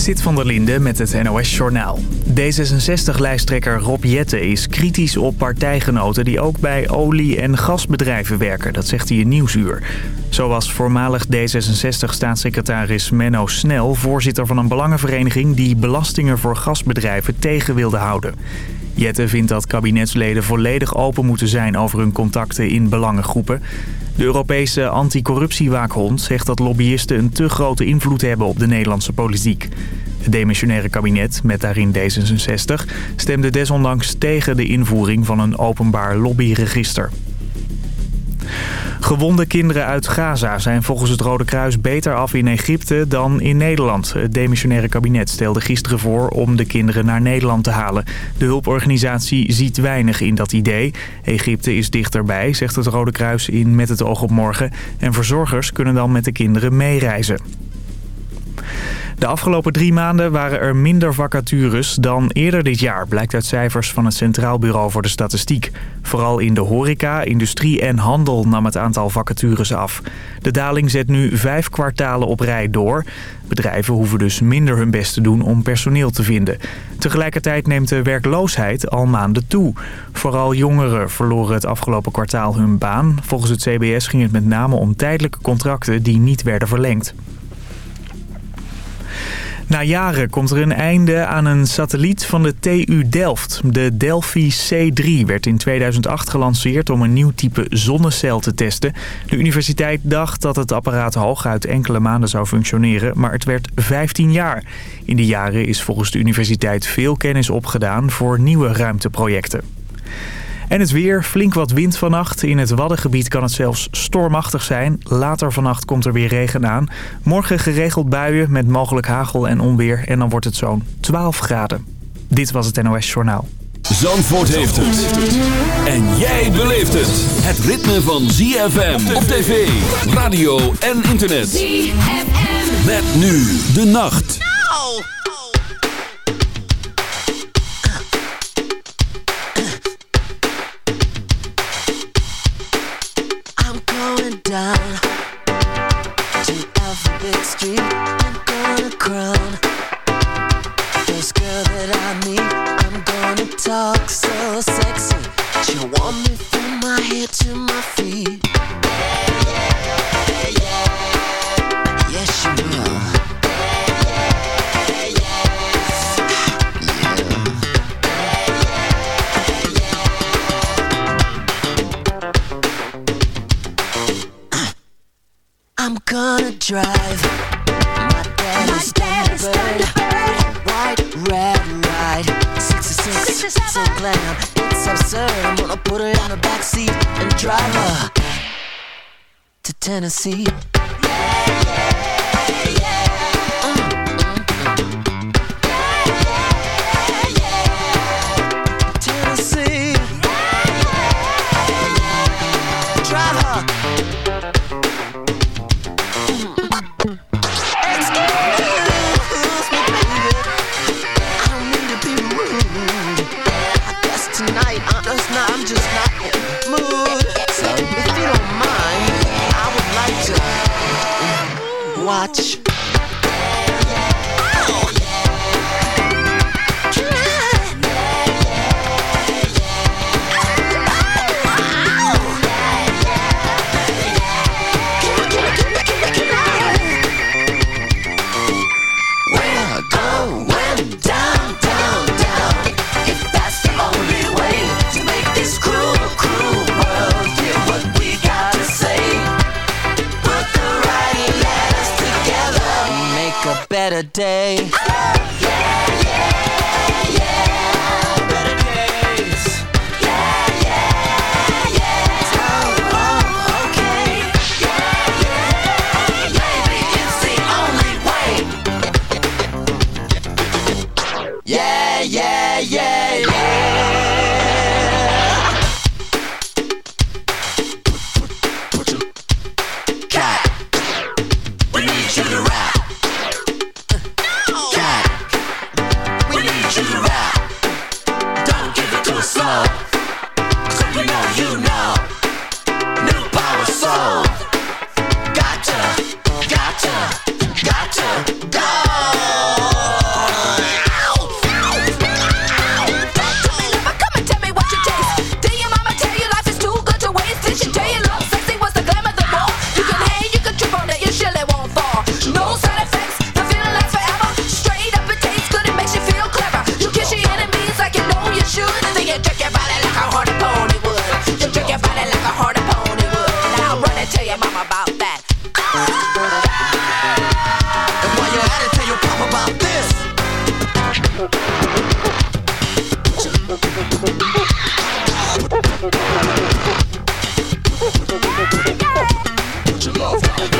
Zit van der Linde met het NOS-journaal. D66-lijsttrekker Rob Jette is kritisch op partijgenoten die ook bij olie- en gasbedrijven werken. Dat zegt hij in Nieuwsuur. Zo was voormalig D66-staatssecretaris Menno Snel voorzitter van een belangenvereniging die belastingen voor gasbedrijven tegen wilde houden. Jette vindt dat kabinetsleden volledig open moeten zijn over hun contacten in belangengroepen. De Europese anticorruptiewaakhond zegt dat lobbyisten een te grote invloed hebben op de Nederlandse politiek. Het demissionaire kabinet, met daarin D66, stemde desondanks tegen de invoering van een openbaar lobbyregister. Gewonde kinderen uit Gaza zijn volgens het Rode Kruis beter af in Egypte dan in Nederland. Het demissionaire kabinet stelde gisteren voor om de kinderen naar Nederland te halen. De hulporganisatie ziet weinig in dat idee. Egypte is dichterbij, zegt het Rode Kruis in Met het oog op morgen. En verzorgers kunnen dan met de kinderen meereizen. De afgelopen drie maanden waren er minder vacatures dan eerder dit jaar... blijkt uit cijfers van het Centraal Bureau voor de Statistiek. Vooral in de horeca, industrie en handel nam het aantal vacatures af. De daling zet nu vijf kwartalen op rij door. Bedrijven hoeven dus minder hun best te doen om personeel te vinden. Tegelijkertijd neemt de werkloosheid al maanden toe. Vooral jongeren verloren het afgelopen kwartaal hun baan. Volgens het CBS ging het met name om tijdelijke contracten die niet werden verlengd. Na jaren komt er een einde aan een satelliet van de TU Delft. De Delphi C3 werd in 2008 gelanceerd om een nieuw type zonnecel te testen. De universiteit dacht dat het apparaat hooguit enkele maanden zou functioneren, maar het werd 15 jaar. In die jaren is volgens de universiteit veel kennis opgedaan voor nieuwe ruimteprojecten. En het weer, flink wat wind vannacht. In het Waddengebied kan het zelfs stormachtig zijn. Later vannacht komt er weer regen aan. Morgen geregeld buien met mogelijk hagel en onweer. En dan wordt het zo'n 12 graden. Dit was het NOS Journaal. Zandvoort heeft het. En jij beleeft het. Het ritme van ZFM op tv, radio en internet. ZFM. Met nu de nacht. Down Tennessee. Put your love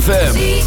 FM.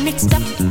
mixed up.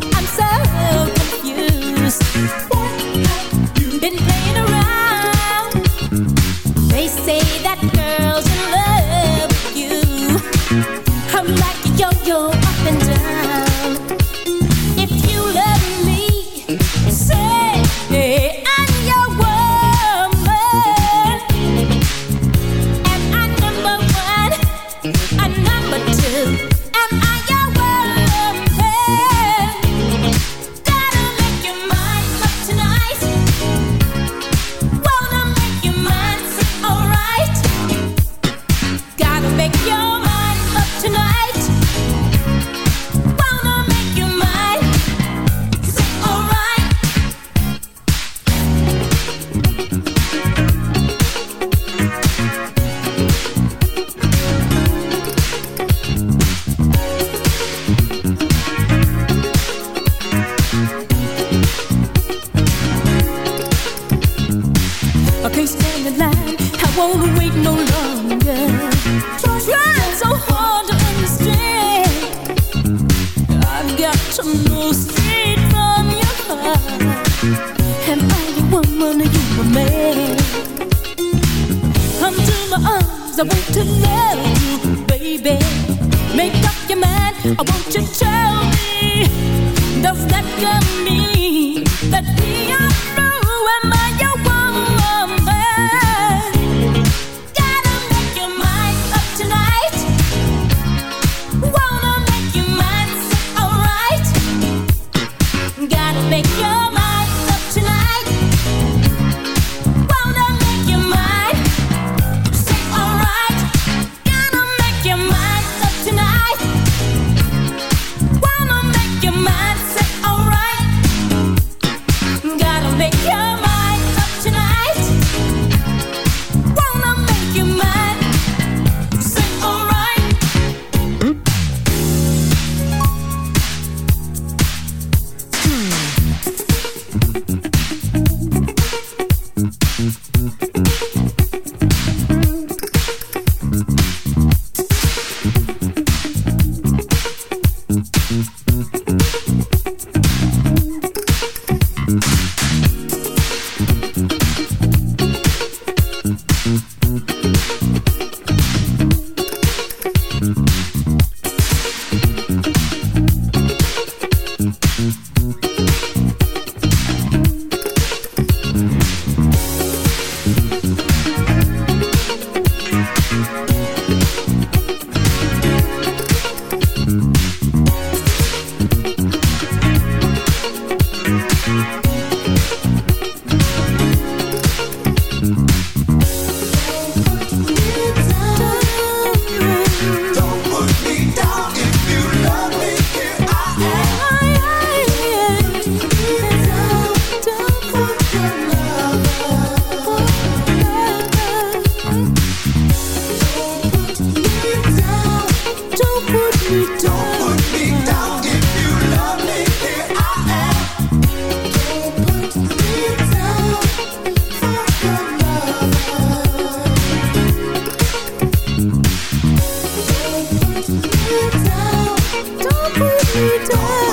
Don't put me down.